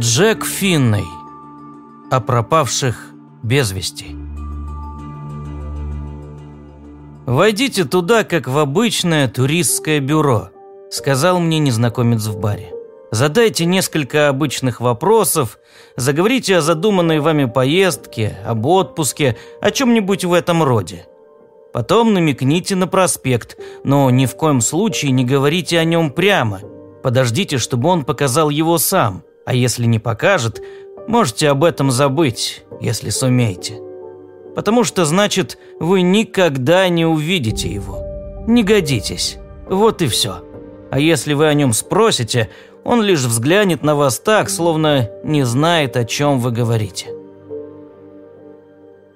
Джек Финней. О пропавших без вести. «Войдите туда, как в обычное туристское бюро», – сказал мне незнакомец в баре. «Задайте несколько обычных вопросов, заговорите о задуманной вами поездке, об отпуске, о чем-нибудь в этом роде. Потом намекните на проспект, но ни в коем случае не говорите о нем прямо. Подождите, чтобы он показал его сам, а если не покажет, можете об этом забыть, если сумеете» потому что значит, вы никогда не увидите его. Не годитесь. Вот и все. А если вы о нем спросите, он лишь взглянет на вас так, словно не знает, о чем вы говорите.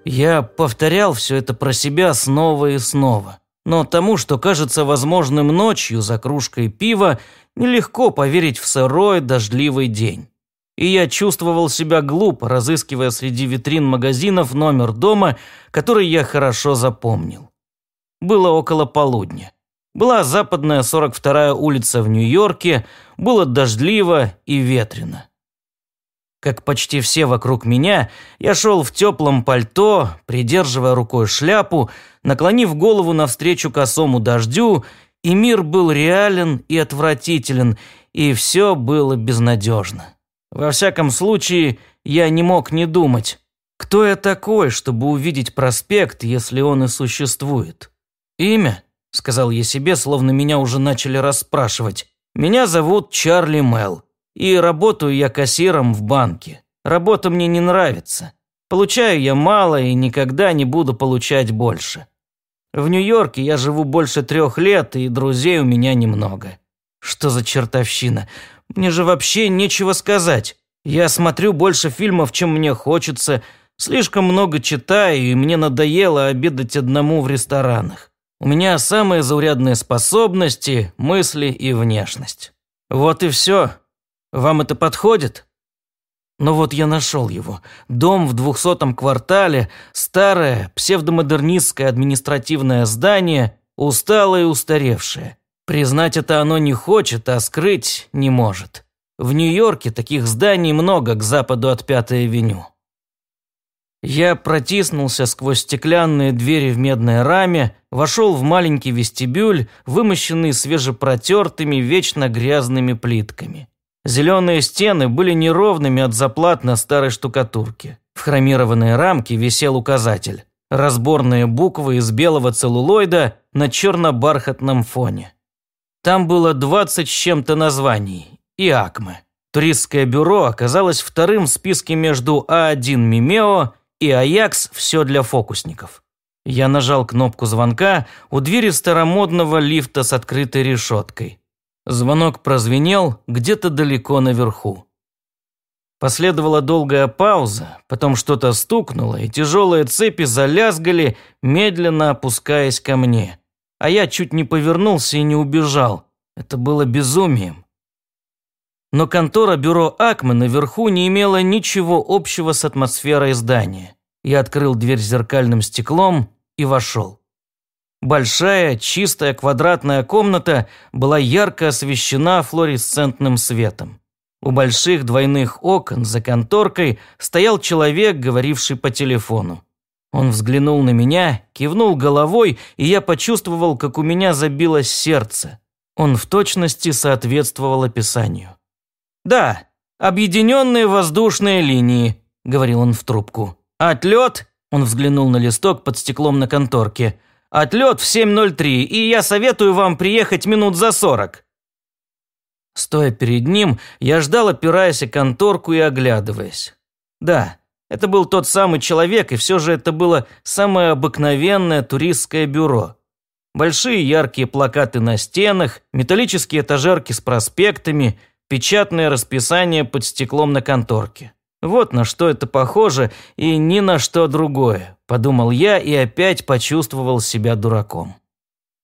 Я повторял все это про себя снова и снова. Но тому, что кажется возможным ночью за кружкой пива, нелегко поверить в сырой дождливый день и я чувствовал себя глупо, разыскивая среди витрин магазинов номер дома, который я хорошо запомнил. Было около полудня. Была западная 42-я улица в Нью-Йорке, было дождливо и ветрено. Как почти все вокруг меня, я шел в теплом пальто, придерживая рукой шляпу, наклонив голову навстречу косому дождю, и мир был реален и отвратителен, и все было безнадежно. Во всяком случае, я не мог не думать, кто я такой, чтобы увидеть проспект, если он и существует. Имя, сказал я себе, словно меня уже начали расспрашивать. Меня зовут Чарли Мел, и работаю я кассиром в банке. Работа мне не нравится. Получаю я мало и никогда не буду получать больше. В Нью-Йорке я живу больше трех лет, и друзей у меня немного. Что за чертовщина? Мне же вообще нечего сказать. Я смотрю больше фильмов, чем мне хочется, слишком много читаю, и мне надоело обедать одному в ресторанах. У меня самые заурядные способности, мысли и внешность. Вот и все. Вам это подходит? Но вот я нашел его. Дом в двухсотом квартале, старое, псевдомодернистское административное здание, усталое и устаревшее. Признать это оно не хочет, а скрыть не может. В Нью-Йорке таких зданий много к западу от Пятой авеню. Я протиснулся сквозь стеклянные двери в медной раме, вошел в маленький вестибюль, вымощенный свежепротертыми, вечно грязными плитками. Зеленые стены были неровными от заплат на старой штукатурке. В хромированной рамке висел указатель. Разборные буквы из белого целлулоида на черно-бархатном фоне. Там было 20 с чем-то названий. И Акме. Туристское бюро оказалось вторым в списке между А1 Мимео и Аякс «Все для фокусников». Я нажал кнопку звонка у двери старомодного лифта с открытой решеткой. Звонок прозвенел где-то далеко наверху. Последовала долгая пауза, потом что-то стукнуло, и тяжелые цепи залязгали, медленно опускаясь ко мне а я чуть не повернулся и не убежал. Это было безумием. Но контора бюро Акмы наверху не имела ничего общего с атмосферой здания. Я открыл дверь зеркальным стеклом и вошел. Большая, чистая квадратная комната была ярко освещена флуоресцентным светом. У больших двойных окон за конторкой стоял человек, говоривший по телефону. Он взглянул на меня, кивнул головой, и я почувствовал, как у меня забилось сердце. Он в точности соответствовал описанию. «Да, объединенные воздушные линии», – говорил он в трубку. «Отлет?» – он взглянул на листок под стеклом на конторке. «Отлет в 7.03, и я советую вам приехать минут за 40». Стоя перед ним, я ждал, опираясь о конторку и оглядываясь. Да, это был тот самый человек, и все же это было самое обыкновенное туристское бюро. Большие яркие плакаты на стенах, металлические этажерки с проспектами, печатное расписание под стеклом на конторке. Вот на что это похоже и ни на что другое, подумал я и опять почувствовал себя дураком.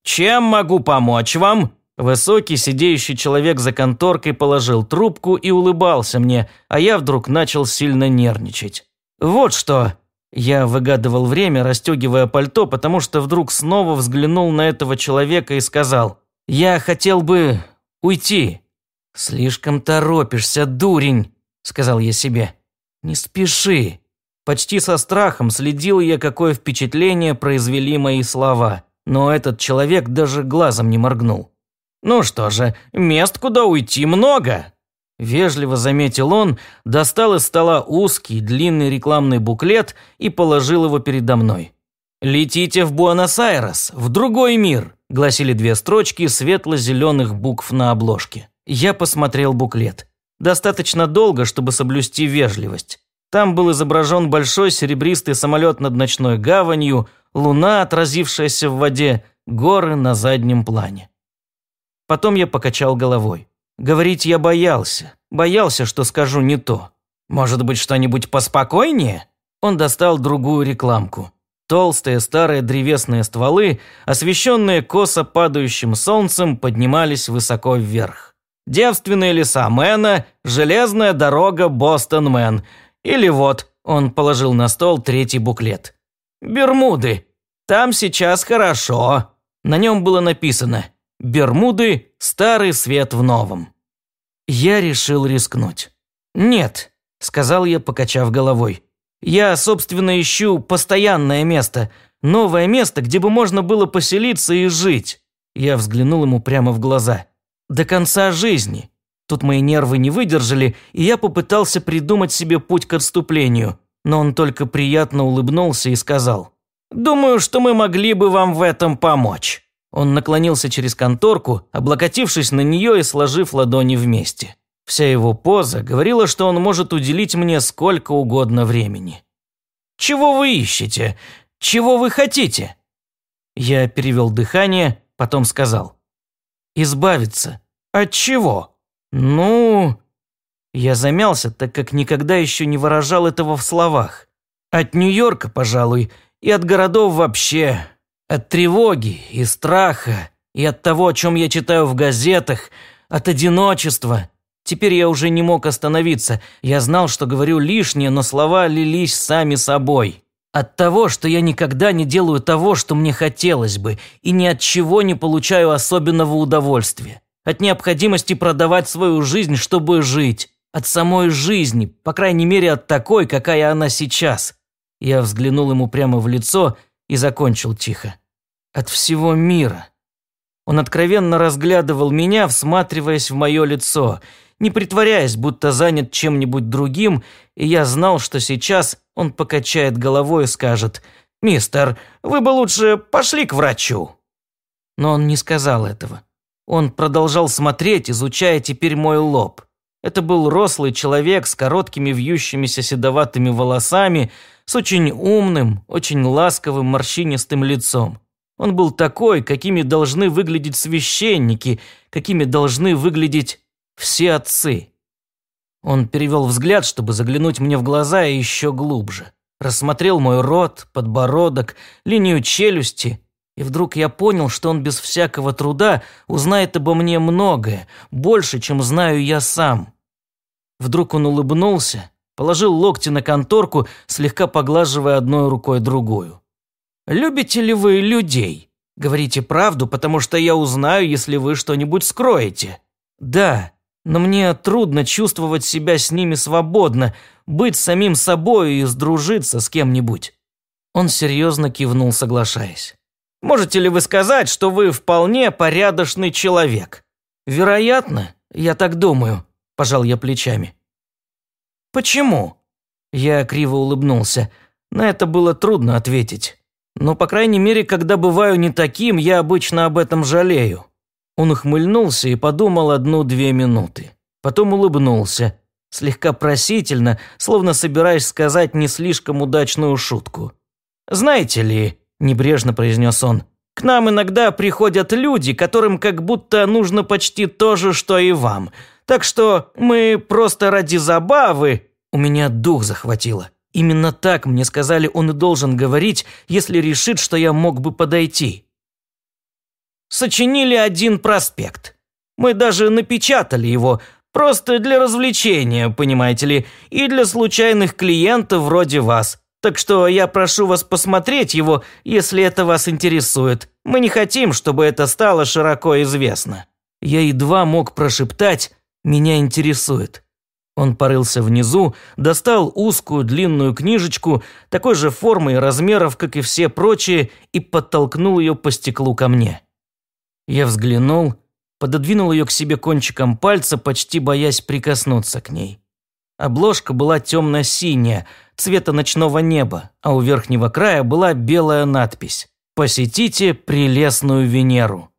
«Чем могу помочь вам?» Высокий сидеющий человек за конторкой положил трубку и улыбался мне, а я вдруг начал сильно нервничать. «Вот что!» Я выгадывал время, расстегивая пальто, потому что вдруг снова взглянул на этого человека и сказал, «Я хотел бы уйти». «Слишком торопишься, дурень!» сказал я себе. «Не спеши». Почти со страхом следил я, какое впечатление произвели мои слова, но этот человек даже глазом не моргнул. «Ну что же, мест, куда уйти, много!» Вежливо заметил он, достал из стола узкий, длинный рекламный буклет и положил его передо мной. «Летите в Буэнос-Айрес, в другой мир», – гласили две строчки светло-зеленых букв на обложке. Я посмотрел буклет. Достаточно долго, чтобы соблюсти вежливость. Там был изображен большой серебристый самолет над ночной гаванью, луна, отразившаяся в воде, горы на заднем плане. Потом я покачал головой. Говорить я боялся. Боялся, что скажу не то. Может быть, что-нибудь поспокойнее? Он достал другую рекламку. Толстые старые древесные стволы, освещенные косо падающим солнцем, поднимались высоко вверх. Девственные леса Мэна, железная дорога Бостон-Мэн. Или вот, он положил на стол третий буклет. Бермуды. Там сейчас хорошо. На нем было написано «Бермуды. Старый свет в новом». Я решил рискнуть. «Нет», – сказал я, покачав головой. Я, собственно, ищу постоянное место, новое место, где бы можно было поселиться и жить. Я взглянул ему прямо в глаза. До конца жизни. Тут мои нервы не выдержали, и я попытался придумать себе путь к отступлению, но он только приятно улыбнулся и сказал, «Думаю, что мы могли бы вам в этом помочь». Он наклонился через конторку, облокотившись на нее и сложив ладони вместе. Вся его поза говорила, что он может уделить мне сколько угодно времени. «Чего вы ищете? Чего вы хотите?» Я перевел дыхание, потом сказал. «Избавиться. От чего?» «Ну...» Я замялся, так как никогда еще не выражал этого в словах. «От Нью-Йорка, пожалуй, и от городов вообще. От тревоги и страха, и от того, о чем я читаю в газетах, от одиночества, Теперь я уже не мог остановиться. Я знал, что говорю лишнее, но слова лились сами собой. От того, что я никогда не делаю того, что мне хотелось бы, и ни от чего не получаю особенного удовольствия. От необходимости продавать свою жизнь, чтобы жить. От самой жизни, по крайней мере от такой, какая она сейчас. Я взглянул ему прямо в лицо и закончил тихо. От всего мира. Он откровенно разглядывал меня, всматриваясь в мое лицо – не притворяясь, будто занят чем-нибудь другим, и я знал, что сейчас он покачает головой и скажет «Мистер, вы бы лучше пошли к врачу». Но он не сказал этого. Он продолжал смотреть, изучая теперь мой лоб. Это был рослый человек с короткими вьющимися седоватыми волосами, с очень умным, очень ласковым морщинистым лицом. Он был такой, какими должны выглядеть священники, какими должны выглядеть все отцы. Он перевел взгляд, чтобы заглянуть мне в глаза и еще глубже. Рассмотрел мой рот, подбородок, линию челюсти. И вдруг я понял, что он без всякого труда узнает обо мне многое, больше, чем знаю я сам. Вдруг он улыбнулся, положил локти на конторку, слегка поглаживая одной рукой другую. «Любите ли вы людей? Говорите правду, потому что я узнаю, если вы что-нибудь скроете». «Да», но мне трудно чувствовать себя с ними свободно, быть самим собой и сдружиться с кем-нибудь». Он серьезно кивнул, соглашаясь. «Можете ли вы сказать, что вы вполне порядочный человек?» «Вероятно, я так думаю», – пожал я плечами. «Почему?» Я криво улыбнулся. На это было трудно ответить. Но, по крайней мере, когда бываю не таким, я обычно об этом жалею. Он ухмыльнулся и подумал одну-две минуты. Потом улыбнулся, слегка просительно, словно собираясь сказать не слишком удачную шутку. «Знаете ли», – небрежно произнес он, – «к нам иногда приходят люди, которым как будто нужно почти то же, что и вам. Так что мы просто ради забавы...» У меня дух захватило. Именно так мне сказали, он и должен говорить, если решит, что я мог бы подойти сочинили один проспект. Мы даже напечатали его, просто для развлечения, понимаете ли, и для случайных клиентов вроде вас. Так что я прошу вас посмотреть его, если это вас интересует. Мы не хотим, чтобы это стало широко известно». Я едва мог прошептать «меня интересует». Он порылся внизу, достал узкую длинную книжечку, такой же формы и размеров, как и все прочие, и подтолкнул ее по стеклу ко мне. Я взглянул, пододвинул ее к себе кончиком пальца, почти боясь прикоснуться к ней. Обложка была темно-синяя, цвета ночного неба, а у верхнего края была белая надпись «Посетите прелестную Венеру».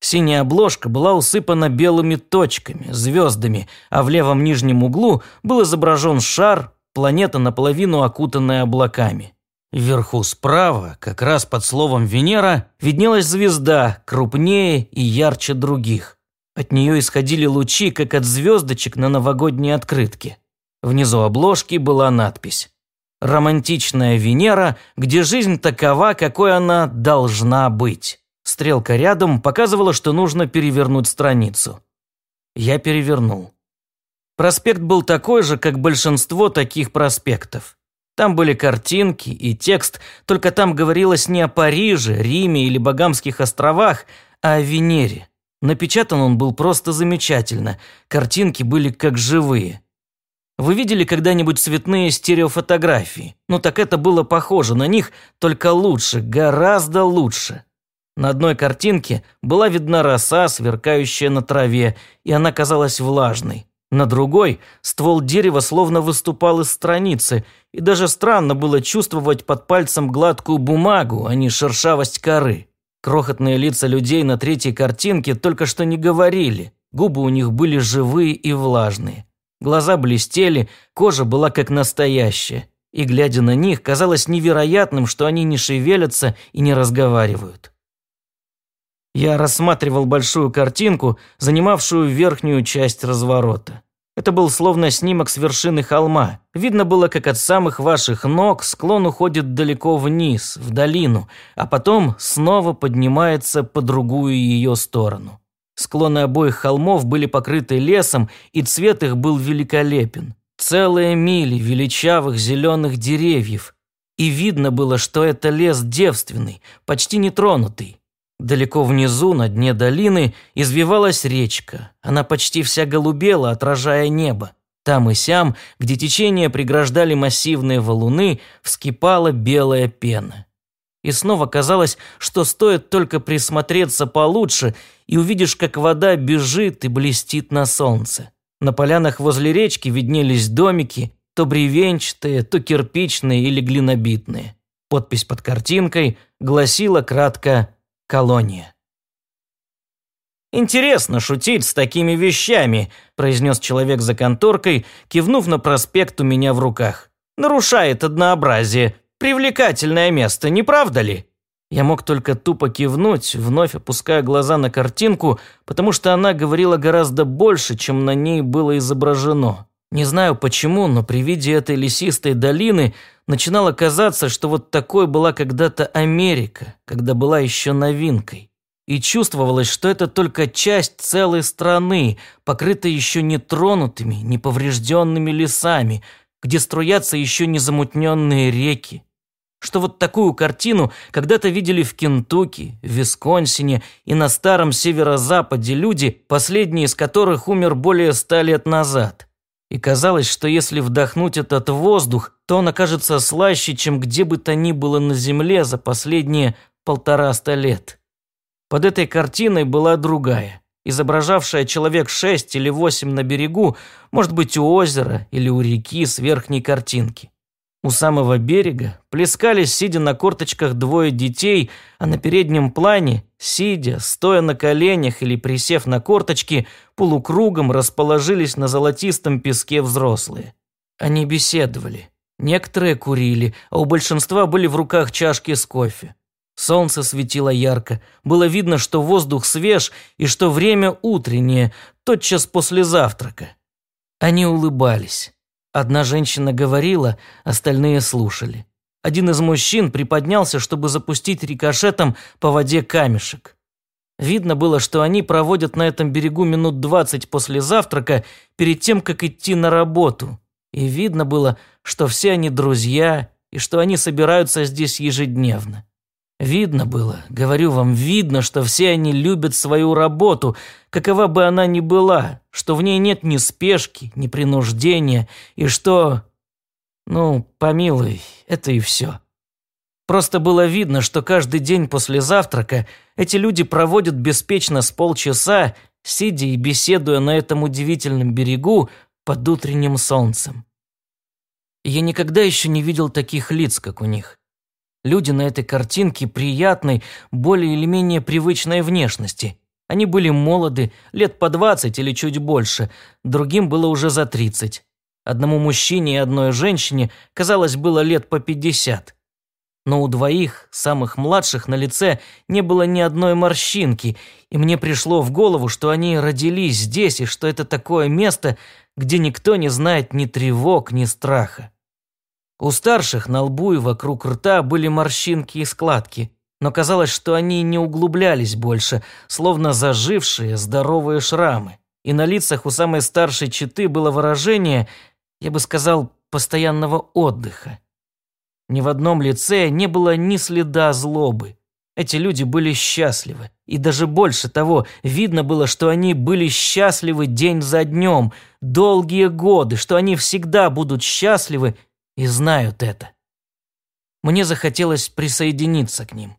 Синяя обложка была усыпана белыми точками, звездами, а в левом нижнем углу был изображен шар, планета наполовину окутанная облаками. Вверху справа, как раз под словом «Венера», виднелась звезда, крупнее и ярче других. От нее исходили лучи, как от звездочек на новогодней открытке. Внизу обложки была надпись «Романтичная Венера, где жизнь такова, какой она должна быть». Стрелка рядом показывала, что нужно перевернуть страницу. Я перевернул. Проспект был такой же, как большинство таких проспектов. Там были картинки и текст, только там говорилось не о Париже, Риме или Багамских островах, а о Венере. Напечатан он был просто замечательно, картинки были как живые. Вы видели когда-нибудь цветные стереофотографии? Ну так это было похоже на них, только лучше, гораздо лучше. На одной картинке была видна роса, сверкающая на траве, и она казалась влажной. На другой ствол дерева словно выступал из страницы, и даже странно было чувствовать под пальцем гладкую бумагу, а не шершавость коры. Крохотные лица людей на третьей картинке только что не говорили, губы у них были живые и влажные. Глаза блестели, кожа была как настоящая, и, глядя на них, казалось невероятным, что они не шевелятся и не разговаривают. Я рассматривал большую картинку, занимавшую верхнюю часть разворота. Это был словно снимок с вершины холма. Видно было, как от самых ваших ног склон уходит далеко вниз, в долину, а потом снова поднимается по другую ее сторону. Склоны обоих холмов были покрыты лесом, и цвет их был великолепен. Целые мили величавых зеленых деревьев. И видно было, что это лес девственный, почти нетронутый. Далеко внизу, на дне долины, извивалась речка. Она почти вся голубела, отражая небо. Там и сям, где течение преграждали массивные валуны, вскипала белая пена. И снова казалось, что стоит только присмотреться получше, и увидишь, как вода бежит и блестит на солнце. На полянах возле речки виднелись домики, то бревенчатые, то кирпичные или глинобитные. Подпись под картинкой гласила кратко колония. «Интересно шутить с такими вещами», – произнес человек за конторкой, кивнув на проспект у меня в руках. «Нарушает однообразие. Привлекательное место, не правда ли?» Я мог только тупо кивнуть, вновь опуская глаза на картинку, потому что она говорила гораздо больше, чем на ней было изображено. Не знаю почему, но при виде этой лесистой долины начинало казаться, что вот такой была когда-то Америка, когда была еще новинкой. И чувствовалось, что это только часть целой страны, покрытая еще не тронутыми, не поврежденными лесами, где струятся еще не замутненные реки. Что вот такую картину когда-то видели в Кентукки, в Висконсине и на старом северо-западе люди, последний из которых умер более ста лет назад. И казалось, что если вдохнуть этот воздух, то он окажется слаще, чем где бы то ни было на Земле за последние полтораста лет. Под этой картиной была другая, изображавшая человек шесть или восемь на берегу, может быть, у озера или у реки с верхней картинки. У самого берега плескались, сидя на корточках, двое детей, а на переднем плане, сидя, стоя на коленях или присев на корточки, полукругом расположились на золотистом песке взрослые. Они беседовали. Некоторые курили, а у большинства были в руках чашки с кофе. Солнце светило ярко, было видно, что воздух свеж и что время утреннее, тотчас после завтрака. Они улыбались. Одна женщина говорила, остальные слушали. Один из мужчин приподнялся, чтобы запустить рикошетом по воде камешек. Видно было, что они проводят на этом берегу минут двадцать после завтрака, перед тем, как идти на работу. И видно было, что все они друзья, и что они собираются здесь ежедневно. Видно было, говорю вам, видно, что все они любят свою работу, какова бы она ни была, что в ней нет ни спешки, ни принуждения, и что... Ну, помилуй, это и все. Просто было видно, что каждый день после завтрака эти люди проводят беспечно с полчаса, сидя и беседуя на этом удивительном берегу под утренним солнцем. Я никогда еще не видел таких лиц, как у них. Люди на этой картинке приятной, более или менее привычной внешности. Они были молоды, лет по 20 или чуть больше, другим было уже за 30. Одному мужчине и одной женщине, казалось, было лет по 50. Но у двоих, самых младших, на лице не было ни одной морщинки, и мне пришло в голову, что они родились здесь, и что это такое место, где никто не знает ни тревог, ни страха. У старших на лбу и вокруг рта были морщинки и складки, но казалось, что они не углублялись больше, словно зажившие здоровые шрамы. И на лицах у самой старшей четы было выражение, я бы сказал, постоянного отдыха. Ни в одном лице не было ни следа злобы. Эти люди были счастливы. И даже больше того, видно было, что они были счастливы день за днем, долгие годы, что они всегда будут счастливы и знают это. Мне захотелось присоединиться к ним.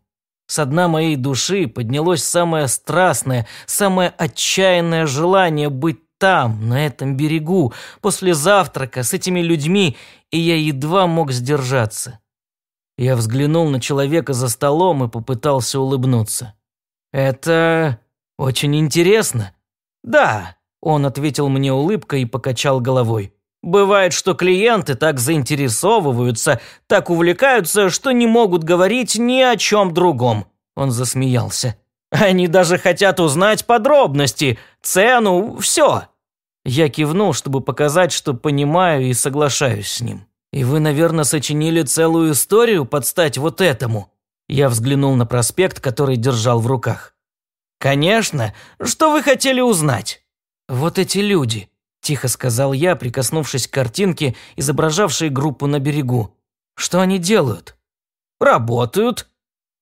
С дна моей души поднялось самое страстное, самое отчаянное желание быть там, на этом берегу, после завтрака с этими людьми, и я едва мог сдержаться. Я взглянул на человека за столом и попытался улыбнуться. «Это очень интересно». «Да», – он ответил мне улыбкой и покачал головой. Бывает, что клиенты так заинтересовываются, так увлекаются, что не могут говорить ни о чем другом. Он засмеялся. Они даже хотят узнать подробности, цену, все. Я кивнул, чтобы показать, что понимаю и соглашаюсь с ним. И вы, наверное, сочинили целую историю под стать вот этому. Я взглянул на проспект, который держал в руках. Конечно. Что вы хотели узнать? Вот эти люди. Тихо сказал я, прикоснувшись к картинке, изображавшей группу на берегу. «Что они делают?» «Работают.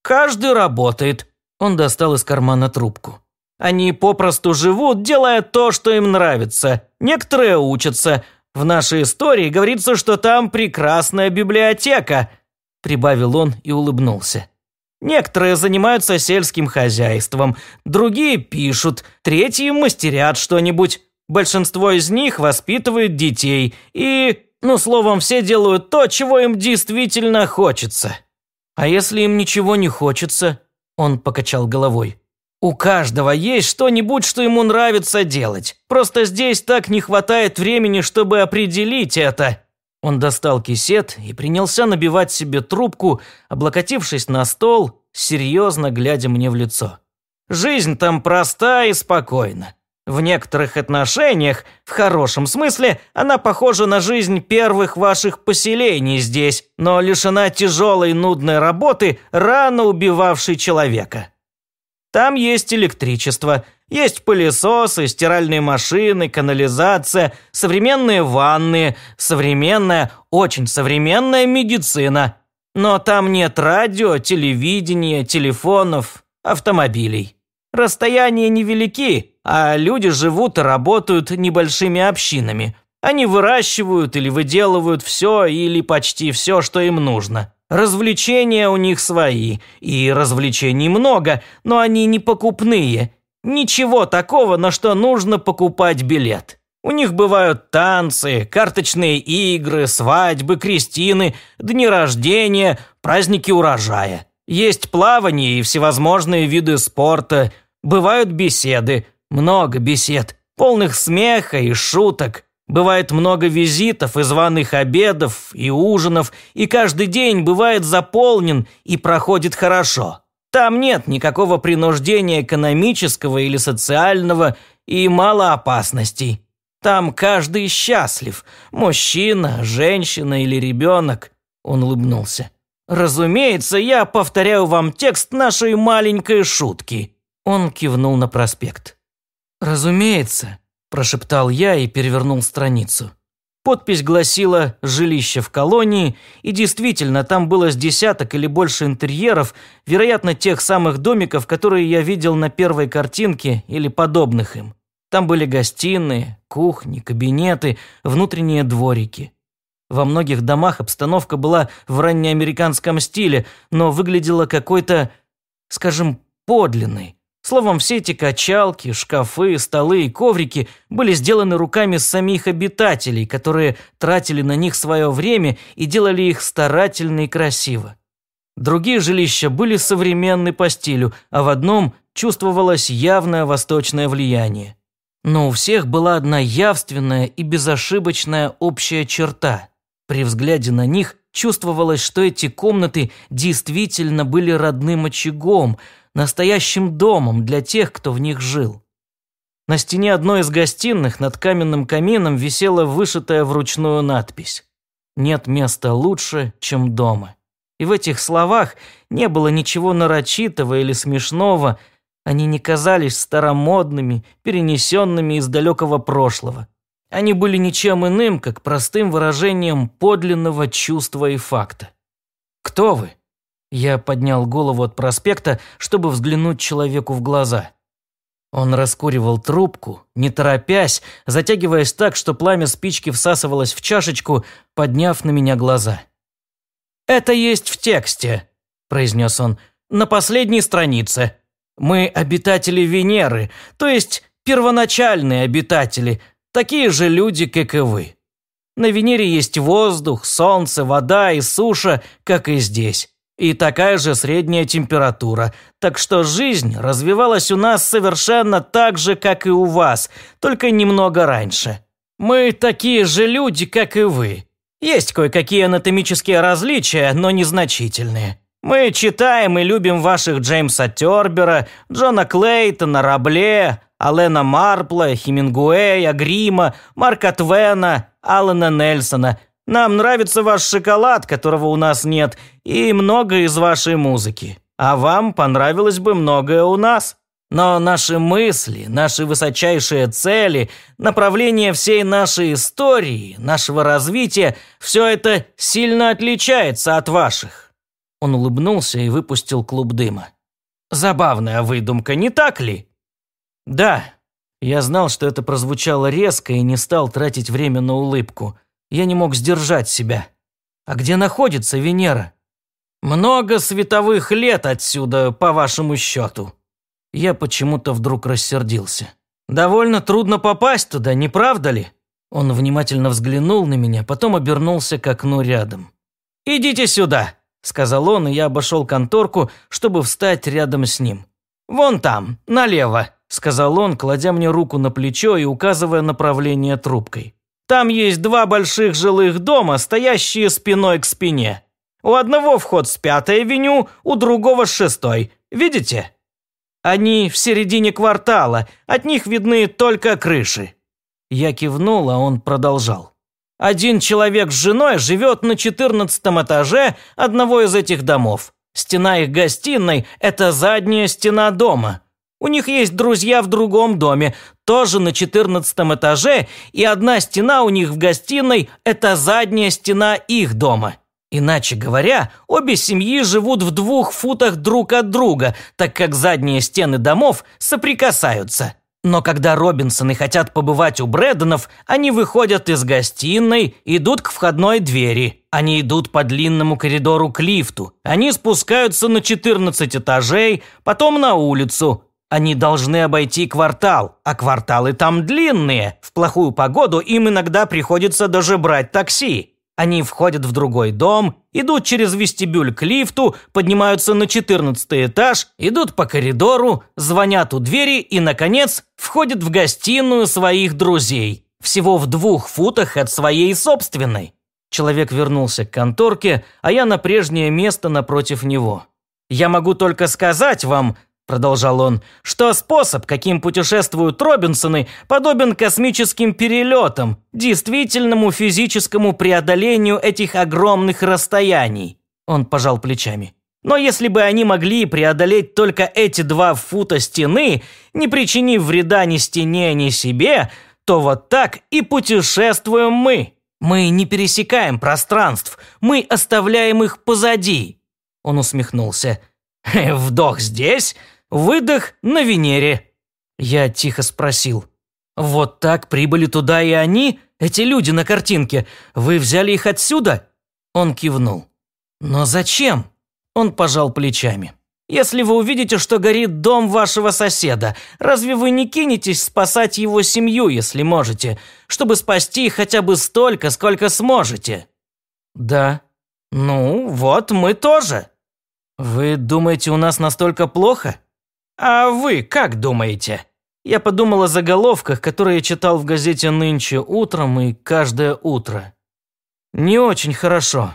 Каждый работает». Он достал из кармана трубку. «Они попросту живут, делая то, что им нравится. Некоторые учатся. В нашей истории говорится, что там прекрасная библиотека», прибавил он и улыбнулся. Некоторые занимаются сельским хозяйством, другие пишут, третьи мастерят что-нибудь. Большинство из них воспитывают детей и, ну, словом, все делают то, чего им действительно хочется. А если им ничего не хочется? Он покачал головой. У каждого есть что-нибудь, что ему нравится делать. Просто здесь так не хватает времени, чтобы определить это. Он достал кисет и принялся набивать себе трубку, облокотившись на стол, серьезно глядя мне в лицо. Жизнь там проста и спокойна. В некоторых отношениях, в хорошем смысле, она похожа на жизнь первых ваших поселений здесь, но лишена тяжелой нудной работы, рано убивавшей человека. Там есть электричество, есть пылесосы, стиральные машины, канализация, современные ванны, современная, очень современная медицина. Но там нет радио, телевидения, телефонов, автомобилей. Расстояния невелики, а люди живут и работают небольшими общинами. Они выращивают или выделывают все или почти все, что им нужно. Развлечения у них свои, и развлечений много, но они не покупные. Ничего такого, на что нужно покупать билет. У них бывают танцы, карточные игры, свадьбы, крестины, дни рождения, праздники урожая. Есть плавание и всевозможные виды спорта. Бывают беседы, много бесед, полных смеха и шуток. Бывает много визитов и званых обедов, и ужинов, и каждый день бывает заполнен и проходит хорошо. Там нет никакого принуждения экономического или социального и мало опасностей. Там каждый счастлив, мужчина, женщина или ребенок. Он улыбнулся. Разумеется, я повторяю вам текст нашей маленькой шутки. Он кивнул на проспект. «Разумеется», – прошептал я и перевернул страницу. Подпись гласила «Жилище в колонии», и действительно, там было с десяток или больше интерьеров, вероятно, тех самых домиков, которые я видел на первой картинке или подобных им. Там были гостиные, кухни, кабинеты, внутренние дворики. Во многих домах обстановка была в раннеамериканском стиле, но выглядела какой-то, скажем, подлинной. Словом, все эти качалки, шкафы, столы и коврики были сделаны руками самих обитателей, которые тратили на них свое время и делали их старательно и красиво. Другие жилища были современны по стилю, а в одном чувствовалось явное восточное влияние. Но у всех была одна явственная и безошибочная общая черта. При взгляде на них чувствовалось, что эти комнаты действительно были родным очагом – настоящим домом для тех, кто в них жил. На стене одной из гостиных над каменным камином висела вышитая вручную надпись «Нет места лучше, чем дома». И в этих словах не было ничего нарочитого или смешного, они не казались старомодными, перенесенными из далекого прошлого. Они были ничем иным, как простым выражением подлинного чувства и факта. «Кто вы?» Я поднял голову от проспекта, чтобы взглянуть человеку в глаза. Он раскуривал трубку, не торопясь, затягиваясь так, что пламя спички всасывалось в чашечку, подняв на меня глаза. «Это есть в тексте», – произнес он, – «на последней странице. Мы обитатели Венеры, то есть первоначальные обитатели, такие же люди, как и вы. На Венере есть воздух, солнце, вода и суша, как и здесь и такая же средняя температура. Так что жизнь развивалась у нас совершенно так же, как и у вас, только немного раньше. Мы такие же люди, как и вы. Есть кое-какие анатомические различия, но незначительные. Мы читаем и любим ваших Джеймса Тербера, Джона Клейтона, Рабле, Алена Марпла, Хемингуэя, Грима, Марка Твена, Алана Нельсона – нам нравится ваш шоколад, которого у нас нет, и многое из вашей музыки. А вам понравилось бы многое у нас. Но наши мысли, наши высочайшие цели, направление всей нашей истории, нашего развития – все это сильно отличается от ваших». Он улыбнулся и выпустил клуб дыма. «Забавная выдумка, не так ли?» «Да». Я знал, что это прозвучало резко и не стал тратить время на улыбку – я не мог сдержать себя. А где находится Венера? Много световых лет отсюда, по вашему счету. Я почему-то вдруг рассердился. Довольно трудно попасть туда, не правда ли? Он внимательно взглянул на меня, потом обернулся к окну рядом. «Идите сюда», – сказал он, и я обошел конторку, чтобы встать рядом с ним. «Вон там, налево», – сказал он, кладя мне руку на плечо и указывая направление трубкой. Там есть два больших жилых дома, стоящие спиной к спине. У одного вход с пятой авеню, у другого с шестой. Видите? Они в середине квартала, от них видны только крыши». Я кивнул, а он продолжал. «Один человек с женой живет на четырнадцатом этаже одного из этих домов. Стена их гостиной – это задняя стена дома. У них есть друзья в другом доме, тоже на четырнадцатом этаже, и одна стена у них в гостиной – это задняя стена их дома. Иначе говоря, обе семьи живут в двух футах друг от друга, так как задние стены домов соприкасаются. Но когда Робинсоны хотят побывать у Брэдденов, они выходят из гостиной, идут к входной двери. Они идут по длинному коридору к лифту. Они спускаются на 14 этажей, потом на улицу. Они должны обойти квартал, а кварталы там длинные. В плохую погоду им иногда приходится даже брать такси. Они входят в другой дом, идут через вестибюль к лифту, поднимаются на 14 этаж, идут по коридору, звонят у двери и, наконец, входят в гостиную своих друзей. Всего в двух футах от своей собственной. Человек вернулся к конторке, а я на прежнее место напротив него. Я могу только сказать вам, продолжал он, что способ, каким путешествуют Робинсоны, подобен космическим перелетам, действительному физическому преодолению этих огромных расстояний. Он пожал плечами. Но если бы они могли преодолеть только эти два фута стены, не причинив вреда ни стене, ни себе, то вот так и путешествуем мы. Мы не пересекаем пространств, мы оставляем их позади. Он усмехнулся. Вдох здесь, выдох на Венере. Я тихо спросил. Вот так прибыли туда и они, эти люди на картинке. Вы взяли их отсюда? Он кивнул. Но зачем? Он пожал плечами. Если вы увидите, что горит дом вашего соседа, разве вы не кинетесь спасать его семью, если можете, чтобы спасти хотя бы столько, сколько сможете? Да. Ну, вот мы тоже. Вы думаете, у нас настолько плохо? А вы как думаете? Я подумал о заголовках, которые читал в газете нынче утром и каждое утро. Не очень хорошо.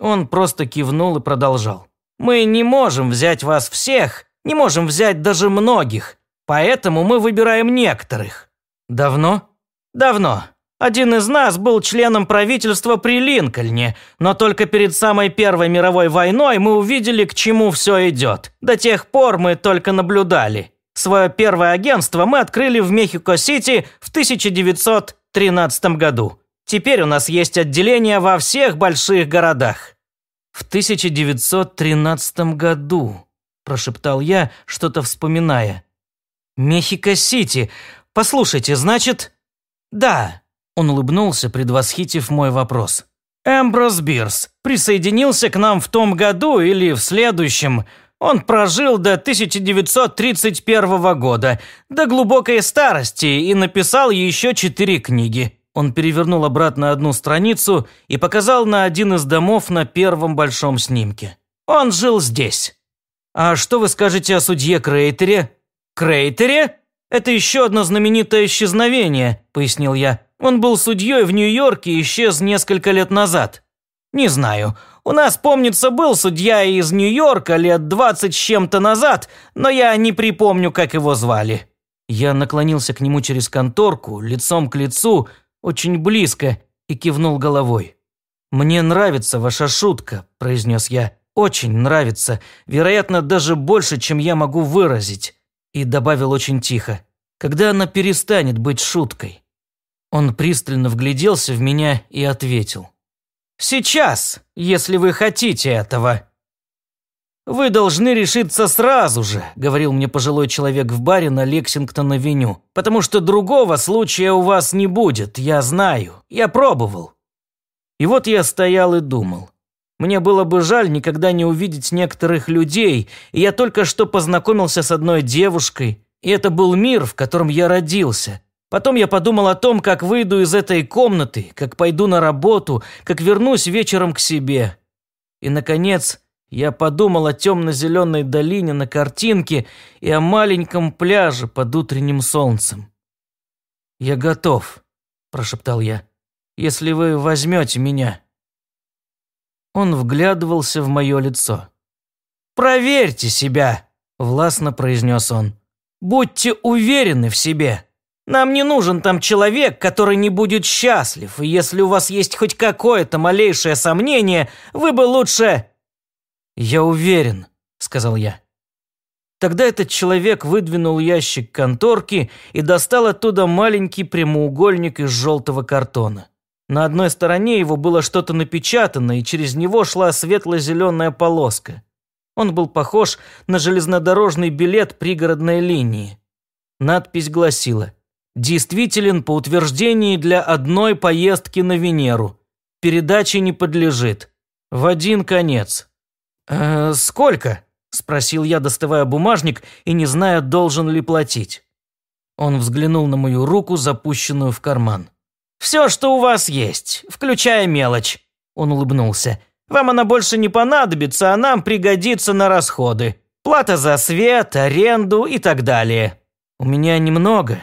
Он просто кивнул и продолжал. Мы не можем взять вас всех, не можем взять даже многих, поэтому мы выбираем некоторых. Давно? Давно. Один из нас был членом правительства при Линкольне, но только перед самой Первой мировой войной мы увидели, к чему все идет. До тех пор мы только наблюдали. Свое первое агентство мы открыли в Мехико-Сити в 1913 году. Теперь у нас есть отделения во всех больших городах. «В 1913 году», – прошептал я, что-то вспоминая. «Мехико-Сити. Послушайте, значит...» «Да», – он улыбнулся, предвосхитив мой вопрос. «Эмброс Бирс присоединился к нам в том году или в следующем. Он прожил до 1931 года, до глубокой старости и написал еще четыре книги. Он перевернул обратно одну страницу и показал на один из домов на первом большом снимке. Он жил здесь. А что вы скажете о судье Крейтере? Крейтере? Это еще одно знаменитое исчезновение, пояснил я. Он был судьей в Нью-Йорке и исчез несколько лет назад. Не знаю. У нас, помнится, был судья из Нью-Йорка лет двадцать с чем-то назад, но я не припомню, как его звали. Я наклонился к нему через конторку, лицом к лицу, очень близко и кивнул головой. «Мне нравится ваша шутка», – произнес я. «Очень нравится. Вероятно, даже больше, чем я могу выразить». И добавил очень тихо. «Когда она перестанет быть шуткой?» Он пристально вгляделся в меня и ответил. «Сейчас, если вы хотите этого». «Вы должны решиться сразу же», – говорил мне пожилой человек в баре на Лексингтон-авеню, «потому что другого случая у вас не будет, я знаю, я пробовал». И вот я стоял и думал. Мне было бы жаль никогда не увидеть некоторых людей, и я только что познакомился с одной девушкой, и это был мир, в котором я родился. Потом я подумал о том, как выйду из этой комнаты, как пойду на работу, как вернусь вечером к себе. И, наконец, я подумал о темно-зеленой долине на картинке и о маленьком пляже под утренним солнцем. «Я готов», – прошептал я, – «если вы возьмете меня». Он вглядывался в мое лицо. «Проверьте себя», – властно произнес он. «Будьте уверены в себе. Нам не нужен там человек, который не будет счастлив, и если у вас есть хоть какое-то малейшее сомнение, вы бы лучше «Я уверен», – сказал я. Тогда этот человек выдвинул ящик конторки и достал оттуда маленький прямоугольник из желтого картона. На одной стороне его было что-то напечатано, и через него шла светло-зеленая полоска. Он был похож на железнодорожный билет пригородной линии. Надпись гласила «Действителен по утверждении для одной поездки на Венеру. Передаче не подлежит. В один конец». «Э, «Сколько?» – спросил я, доставая бумажник и не зная, должен ли платить. Он взглянул на мою руку, запущенную в карман. «Все, что у вас есть, включая мелочь», – он улыбнулся. «Вам она больше не понадобится, а нам пригодится на расходы. Плата за свет, аренду и так далее». «У меня немного».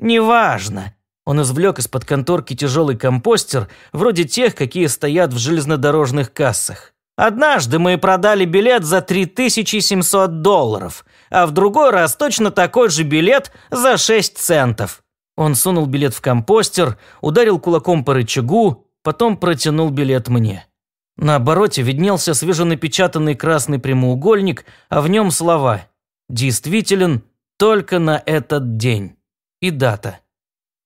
«Неважно». Он извлек из-под конторки тяжелый компостер, вроде тех, какие стоят в железнодорожных кассах. Однажды мы продали билет за 3700 долларов, а в другой раз точно такой же билет за 6 центов. Он сунул билет в компостер, ударил кулаком по рычагу, потом протянул билет мне. На обороте виднелся свеженапечатанный красный прямоугольник, а в нем слова «Действителен только на этот день» и дата.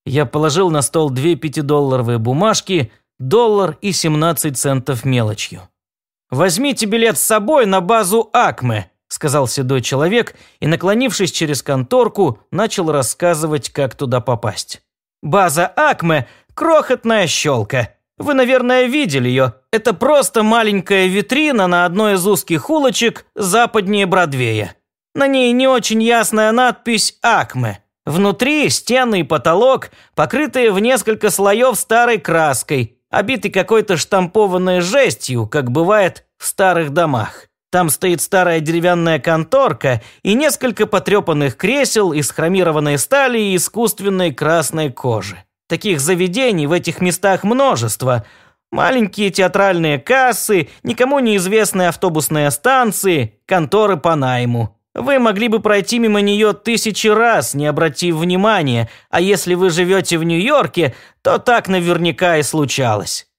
Я положил на стол две пятидолларовые бумажки, доллар и 17 центов мелочью. «Возьмите билет с собой на базу Акме», – сказал седой человек и, наклонившись через конторку, начал рассказывать, как туда попасть. «База Акме – крохотная щелка. Вы, наверное, видели ее. Это просто маленькая витрина на одной из узких улочек западнее Бродвея. На ней не очень ясная надпись «Акме». Внутри стены и потолок, покрытые в несколько слоев старой краской, обиты какой-то штампованной жестью, как бывает в старых домах. Там стоит старая деревянная конторка и несколько потрепанных кресел из хромированной стали и искусственной красной кожи. Таких заведений в этих местах множество. Маленькие театральные кассы, никому неизвестные автобусные станции, конторы по найму. Вы могли бы пройти мимо нее тысячи раз, не обратив внимания, а если вы живете в Нью-Йорке, то так наверняка и случалось.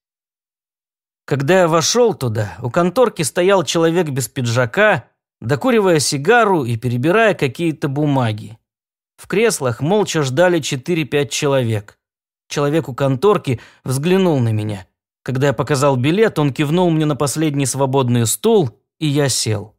Когда я вошел туда, у конторки стоял человек без пиджака, докуривая сигару и перебирая какие-то бумаги. В креслах молча ждали 4-5 человек. Человек у конторки взглянул на меня. Когда я показал билет, он кивнул мне на последний свободный стул, и я сел.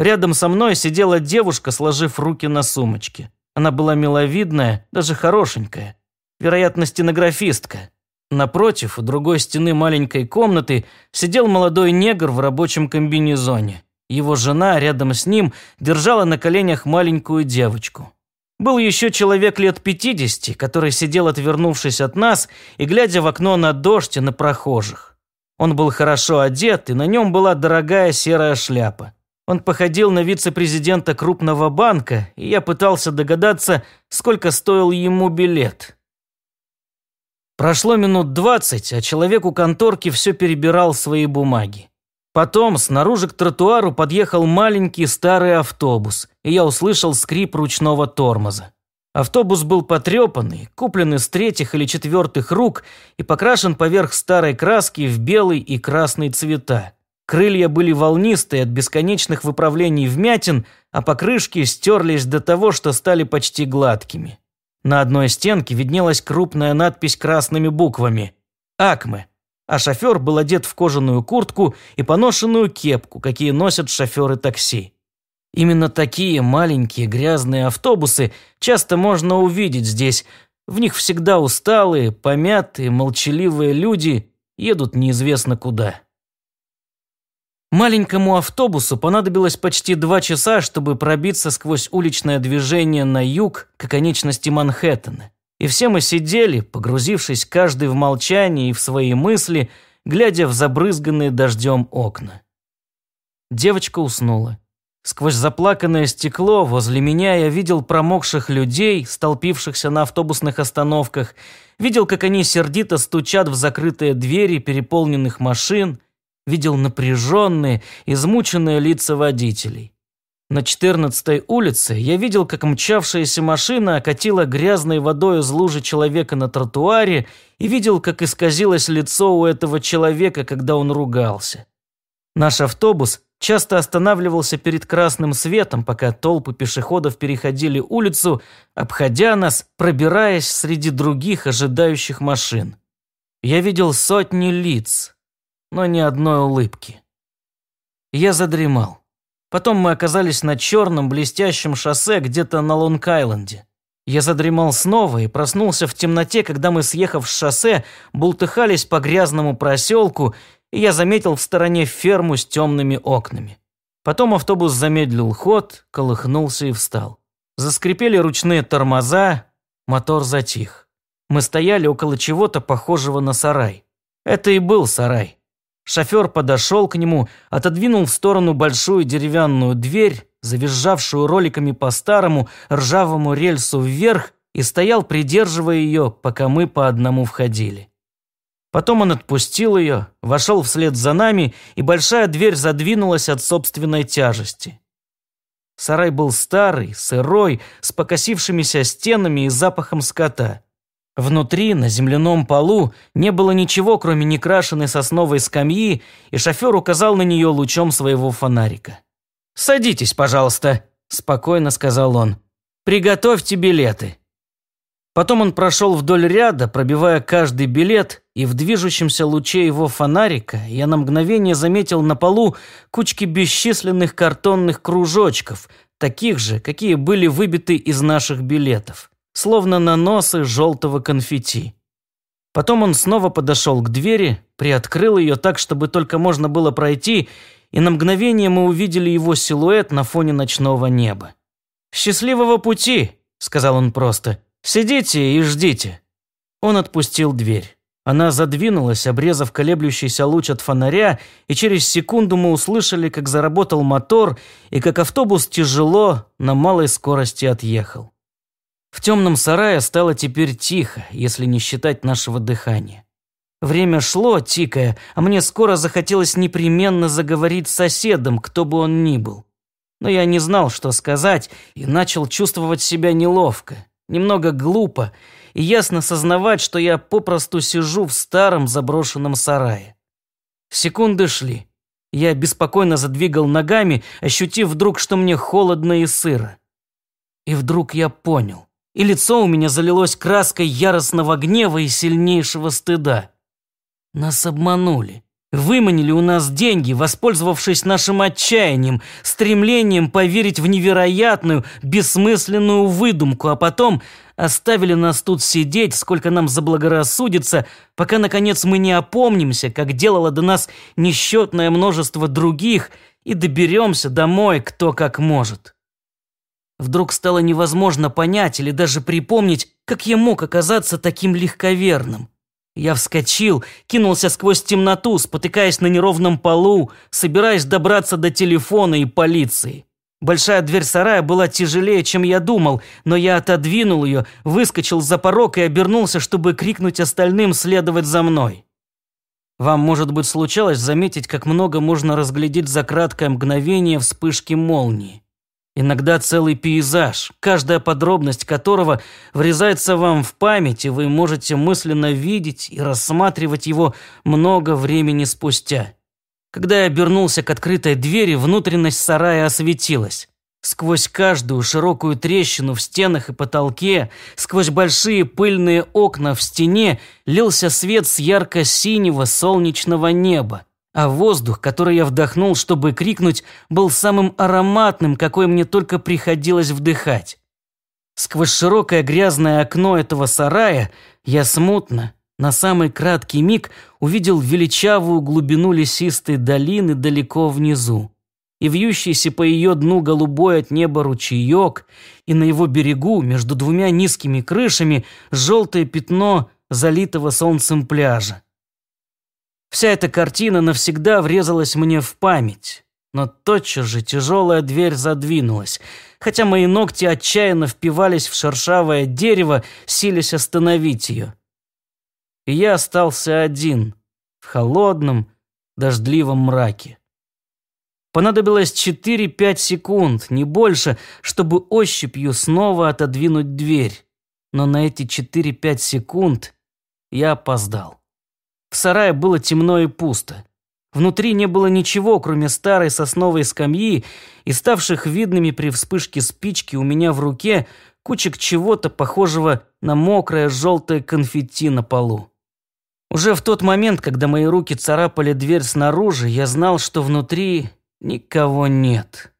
Рядом со мной сидела девушка, сложив руки на сумочке. Она была миловидная, даже хорошенькая. Вероятно, стенографистка. Напротив, у другой стены маленькой комнаты сидел молодой негр в рабочем комбинезоне. Его жена рядом с ним держала на коленях маленькую девочку. Был еще человек лет 50, который сидел, отвернувшись от нас и глядя в окно на дождь и на прохожих. Он был хорошо одет, и на нем была дорогая серая шляпа. Он походил на вице-президента крупного банка, и я пытался догадаться, сколько стоил ему билет. Прошло минут двадцать, а человек у конторки все перебирал свои бумаги. Потом снаружи к тротуару подъехал маленький старый автобус, и я услышал скрип ручного тормоза. Автобус был потрепанный, куплен из третьих или четвертых рук и покрашен поверх старой краски в белый и красный цвета. Крылья были волнистые от бесконечных выправлений вмятин, а покрышки стерлись до того, что стали почти гладкими. На одной стенке виднелась крупная надпись красными буквами «Акме», а шофер был одет в кожаную куртку и поношенную кепку, какие носят шоферы такси. Именно такие маленькие грязные автобусы часто можно увидеть здесь. В них всегда усталые, помятые, молчаливые люди едут неизвестно куда. Маленькому автобусу понадобилось почти два часа, чтобы пробиться сквозь уличное движение на юг к оконечности Манхэттена. И все мы сидели, погрузившись каждый в молчание и в свои мысли, глядя в забрызганные дождем окна. Девочка уснула. Сквозь заплаканное стекло возле меня я видел промокших людей, столпившихся на автобусных остановках, видел, как они сердито стучат в закрытые двери переполненных машин, видел напряженные, измученные лица водителей. На 14-й улице я видел, как мчавшаяся машина окатила грязной водой из лужи человека на тротуаре и видел, как исказилось лицо у этого человека, когда он ругался. Наш автобус часто останавливался перед красным светом, пока толпы пешеходов переходили улицу, обходя нас, пробираясь среди других ожидающих машин. Я видел сотни лиц, но ни одной улыбки. Я задремал. Потом мы оказались на черном блестящем шоссе где-то на Лонг-Айленде. Я задремал снова и проснулся в темноте, когда мы, съехав с шоссе, бултыхались по грязному проселку, и я заметил в стороне ферму с темными окнами. Потом автобус замедлил ход, колыхнулся и встал. Заскрипели ручные тормоза, мотор затих. Мы стояли около чего-то похожего на сарай. Это и был сарай. Шофер подошел к нему, отодвинул в сторону большую деревянную дверь, завизжавшую роликами по старому ржавому рельсу вверх, и стоял, придерживая ее, пока мы по одному входили. Потом он отпустил ее, вошел вслед за нами, и большая дверь задвинулась от собственной тяжести. Сарай был старый, сырой, с покосившимися стенами и запахом скота. Внутри, на земляном полу, не было ничего, кроме некрашенной сосновой скамьи, и шофер указал на нее лучом своего фонарика. «Садитесь, пожалуйста», – спокойно сказал он. «Приготовьте билеты». Потом он прошел вдоль ряда, пробивая каждый билет, и в движущемся луче его фонарика я на мгновение заметил на полу кучки бесчисленных картонных кружочков, таких же, какие были выбиты из наших билетов, словно наносы желтого конфетти. Потом он снова подошел к двери, приоткрыл ее так, чтобы только можно было пройти, и на мгновение мы увидели его силуэт на фоне ночного неба. «Счастливого пути!» – сказал он просто. «Сидите и ждите». Он отпустил дверь. Она задвинулась, обрезав колеблющийся луч от фонаря, и через секунду мы услышали, как заработал мотор и как автобус тяжело на малой скорости отъехал. В темном сарае стало теперь тихо, если не считать нашего дыхания. Время шло, тикая, а мне скоро захотелось непременно заговорить с соседом, кто бы он ни был. Но я не знал, что сказать, и начал чувствовать себя неловко, немного глупо, и ясно сознавать, что я попросту сижу в старом заброшенном сарае. Секунды шли. Я беспокойно задвигал ногами, ощутив вдруг, что мне холодно и сыро. И вдруг я понял. И лицо у меня залилось краской яростного гнева и сильнейшего стыда. Нас обманули. Выманили у нас деньги, воспользовавшись нашим отчаянием, стремлением поверить в невероятную, бессмысленную выдумку, а потом оставили нас тут сидеть, сколько нам заблагорассудится, пока, наконец, мы не опомнимся, как делало до нас несчетное множество других, и доберемся домой кто как может. Вдруг стало невозможно понять или даже припомнить, как я мог оказаться таким легковерным. Я вскочил, кинулся сквозь темноту, спотыкаясь на неровном полу, собираясь добраться до телефона и полиции. Большая дверь сарая была тяжелее, чем я думал, но я отодвинул ее, выскочил за порог и обернулся, чтобы крикнуть остальным следовать за мной. Вам, может быть, случалось заметить, как много можно разглядеть за краткое мгновение вспышки молнии. Иногда целый пейзаж, каждая подробность которого врезается вам в память, и вы можете мысленно видеть и рассматривать его много времени спустя. Когда я обернулся к открытой двери, внутренность сарая осветилась. Сквозь каждую широкую трещину в стенах и потолке, сквозь большие пыльные окна в стене лился свет с ярко-синего солнечного неба а воздух, который я вдохнул, чтобы крикнуть, был самым ароматным, какой мне только приходилось вдыхать. Сквозь широкое грязное окно этого сарая я смутно, на самый краткий миг, увидел величавую глубину лесистой долины далеко внизу. И вьющийся по ее дну голубой от неба ручеек, и на его берегу, между двумя низкими крышами, желтое пятно залитого солнцем пляжа. Вся эта картина навсегда врезалась мне в память. Но тотчас же тяжелая дверь задвинулась, хотя мои ногти отчаянно впивались в шершавое дерево, силясь остановить ее. И я остался один, в холодном, дождливом мраке. Понадобилось 4-5 секунд, не больше, чтобы ощупью снова отодвинуть дверь. Но на эти 4-5 секунд я опоздал. В сарае было темно и пусто. Внутри не было ничего, кроме старой сосновой скамьи и ставших видными при вспышке спички у меня в руке кучек чего-то похожего на мокрое желтое конфетти на полу. Уже в тот момент, когда мои руки царапали дверь снаружи, я знал, что внутри никого нет.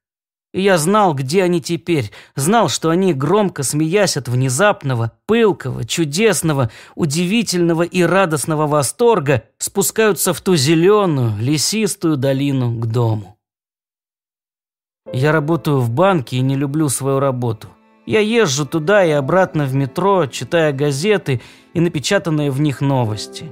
И я знал, где они теперь, знал, что они, громко смеясь от внезапного, пылкого, чудесного, удивительного и радостного восторга, спускаются в ту зеленую, лесистую долину к дому. Я работаю в банке и не люблю свою работу. Я езжу туда и обратно в метро, читая газеты и напечатанные в них новости.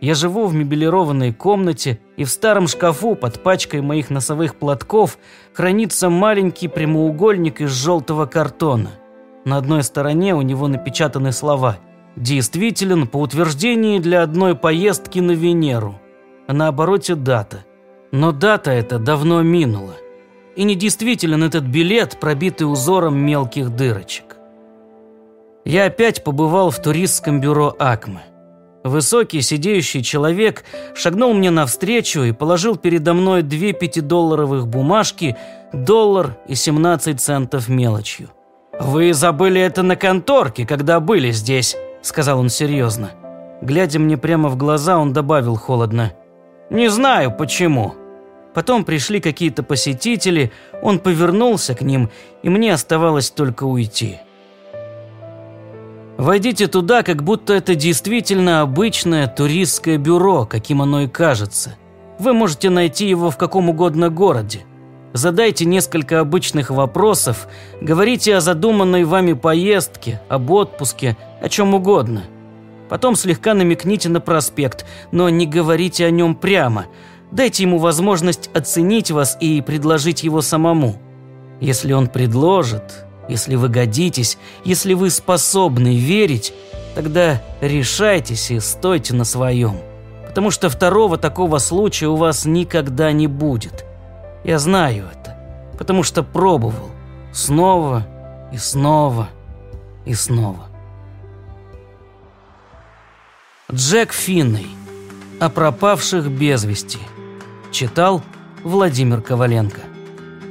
Я живу в мебелированной комнате, и в старом шкафу под пачкой моих носовых платков хранится маленький прямоугольник из желтого картона. На одной стороне у него напечатаны слова «Действителен по утверждении для одной поездки на Венеру», а на обороте дата. Но дата эта давно минула. И недействителен этот билет, пробитый узором мелких дырочек. Я опять побывал в туристском бюро «Акме». Высокий сидеющий человек шагнул мне навстречу и положил передо мной две пятидолларовых бумажки, доллар и 17 центов мелочью. «Вы забыли это на конторке, когда были здесь», – сказал он серьезно. Глядя мне прямо в глаза, он добавил холодно. «Не знаю, почему». Потом пришли какие-то посетители, он повернулся к ним, и мне оставалось только уйти. Войдите туда, как будто это действительно обычное туристское бюро, каким оно и кажется. Вы можете найти его в каком угодно городе. Задайте несколько обычных вопросов, говорите о задуманной вами поездке, об отпуске, о чем угодно. Потом слегка намекните на проспект, но не говорите о нем прямо. Дайте ему возможность оценить вас и предложить его самому. Если он предложит, если вы годитесь, если вы способны верить, тогда решайтесь и стойте на своем. Потому что второго такого случая у вас никогда не будет – я знаю это, потому что пробовал. Снова и снова и снова. Джек Финней. О пропавших без вести. Читал Владимир Коваленко.